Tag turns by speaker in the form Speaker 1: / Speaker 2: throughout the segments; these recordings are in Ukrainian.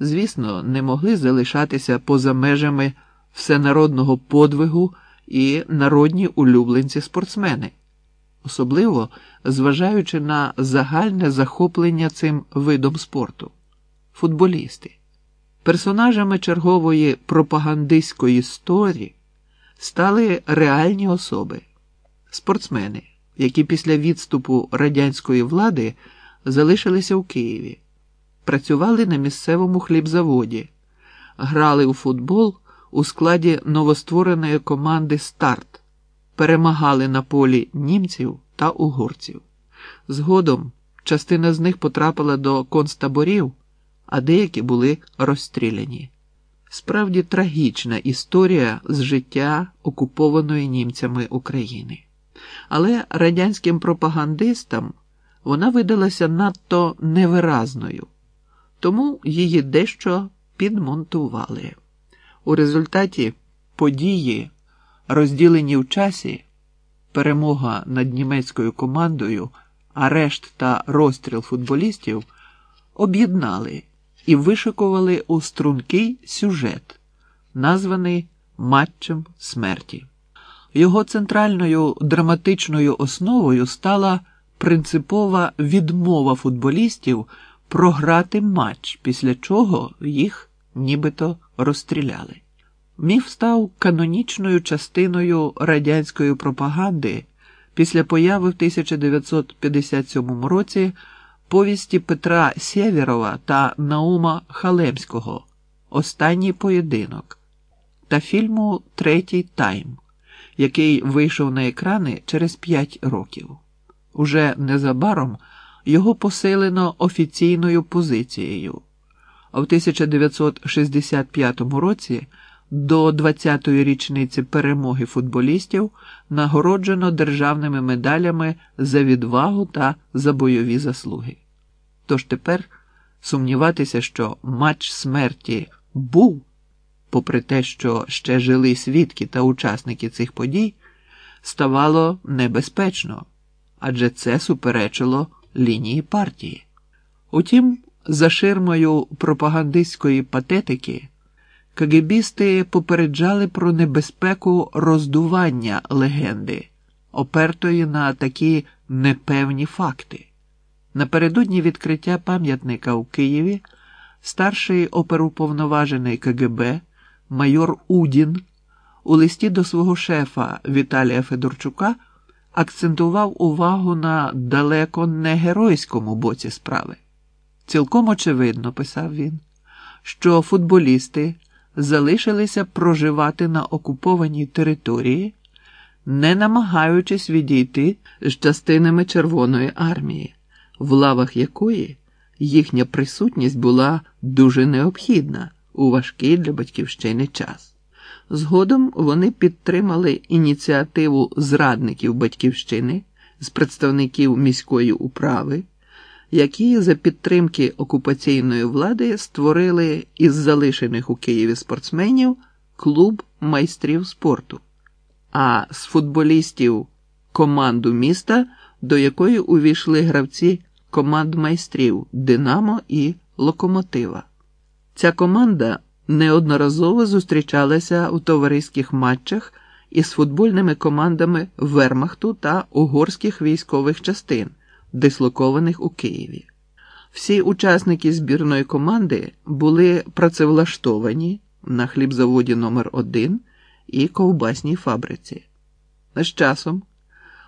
Speaker 1: звісно, не могли залишатися поза межами всенародного подвигу і народні улюбленці спортсмени, особливо зважаючи на загальне захоплення цим видом спорту футболісти. Персонажами чергової пропагандистської сторі стали реальні особи, спортсмени, які після відступу радянської влади залишилися у Києві, працювали на місцевому хлібзаводі, грали у футбол у складі новоствореної команди Старт, перемагали на полі німців та угорців. Згодом частина з них потрапила до концтаборів, а деякі були розстріляні. Справді трагічна історія з життя окупованої німцями України. Але радянським пропагандистам вона видалася надто невиразною, тому її дещо підмонтували. У результаті події, розділені в часі, перемога над німецькою командою, арешт та розстріл футболістів об'єднали і вишикували у стрункий сюжет, названий Матчем смерті. Його центральною драматичною основою стала принципова відмова футболістів програти матч, після чого їх нібито розстріляли. Міф став канонічною частиною радянської пропаганди після появи в 1957 році повісті Петра Сєвєрова та Наума Халемського Останній поєдинок та фільму Третій тайм, який вийшов на екрани через п'ять років. Уже незабаром його посилено офіційною позицією. А в 1965 році до 20-ї річниці перемоги футболістів нагороджено державними медалями за відвагу та за бойові заслуги. Тож тепер сумніватися, що матч смерті був, попри те, що ще жили свідки та учасники цих подій, ставало небезпечно, адже це суперечило лінії партії. Утім, за ширмою пропагандистської патетики кагебісти попереджали про небезпеку роздування легенди, опертої на такі непевні факти. Напередодні відкриття пам'ятника у Києві старший оперуповноважений КГБ майор Удін у листі до свого шефа Віталія Федорчука акцентував увагу на далеко не геройському боці справи. Цілком очевидно, писав він, що футболісти залишилися проживати на окупованій території, не намагаючись відійти з частинами Червоної армії, в лавах якої їхня присутність була дуже необхідна у важкий для батьківщини час. Згодом вони підтримали ініціативу зрадників батьківщини з представників міської управи які за підтримки окупаційної влади створили із залишених у Києві спортсменів клуб майстрів спорту, а з футболістів команду міста, до якої увійшли гравці команд майстрів Динамо і Локомотива. Ця команда неодноразово зустрічалася у товариських матчах із футбольними командами Вермахту та угорських військових частин дислокованих у Києві. Всі учасники збірної команди були працевлаштовані на хлібзаводі номер 1 і ковбасній фабриці. З часом,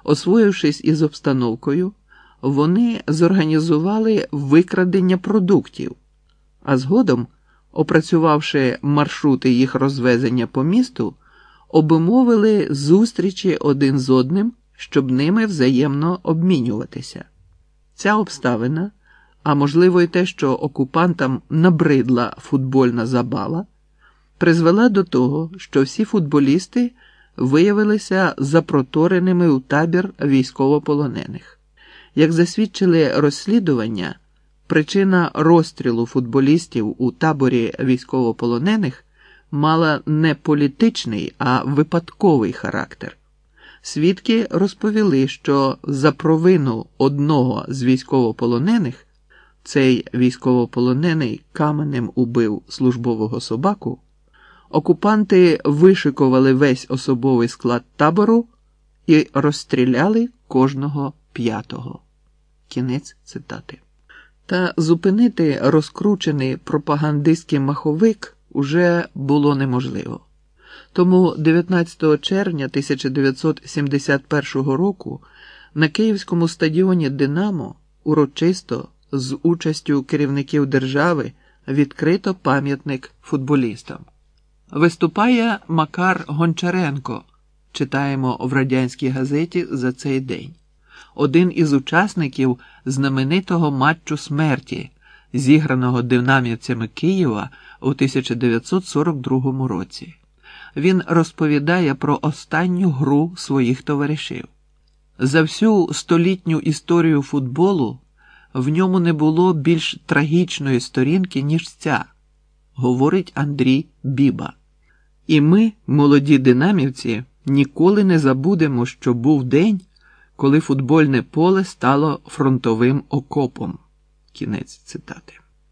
Speaker 1: освоївшись із обстановкою, вони зорганізували викрадення продуктів, а згодом, опрацювавши маршрути їх розвезення по місту, обумовили зустрічі один з одним, щоб ними взаємно обмінюватися. Ця обставина, а можливо, й те, що окупантам набридла футбольна забава, призвела до того, що всі футболісти виявилися запротореними у табір військовополонених. Як засвідчили розслідування, причина розстрілу футболістів у таборі військовополонених мала не політичний, а випадковий характер. Свідки розповіли, що за провину одного з військовополонених цей військовополонений каменем убив службового собаку, окупанти вишикували весь особовий склад табору і розстріляли кожного п'ятого. Кінець цитати. Та зупинити розкручений пропагандистський маховик уже було неможливо. Тому 19 червня 1971 року на Київському стадіоні Динамо урочисто з участю керівників держави відкрито пам'ятник футболістам. Виступає Макар Гончаренко. Читаємо в радянській газеті за цей день. Один із учасників знаменитого матчу смерті, зіграного динамівцями Києва у 1942 році. Він розповідає про останню гру своїх товаришів. За всю столітню історію футболу в ньому не було більш трагічної сторінки, ніж ця, говорить Андрій Біба. І ми, молоді динамівці, ніколи не забудемо, що був день, коли футбольне поле стало фронтовим окопом. Кінець цитати.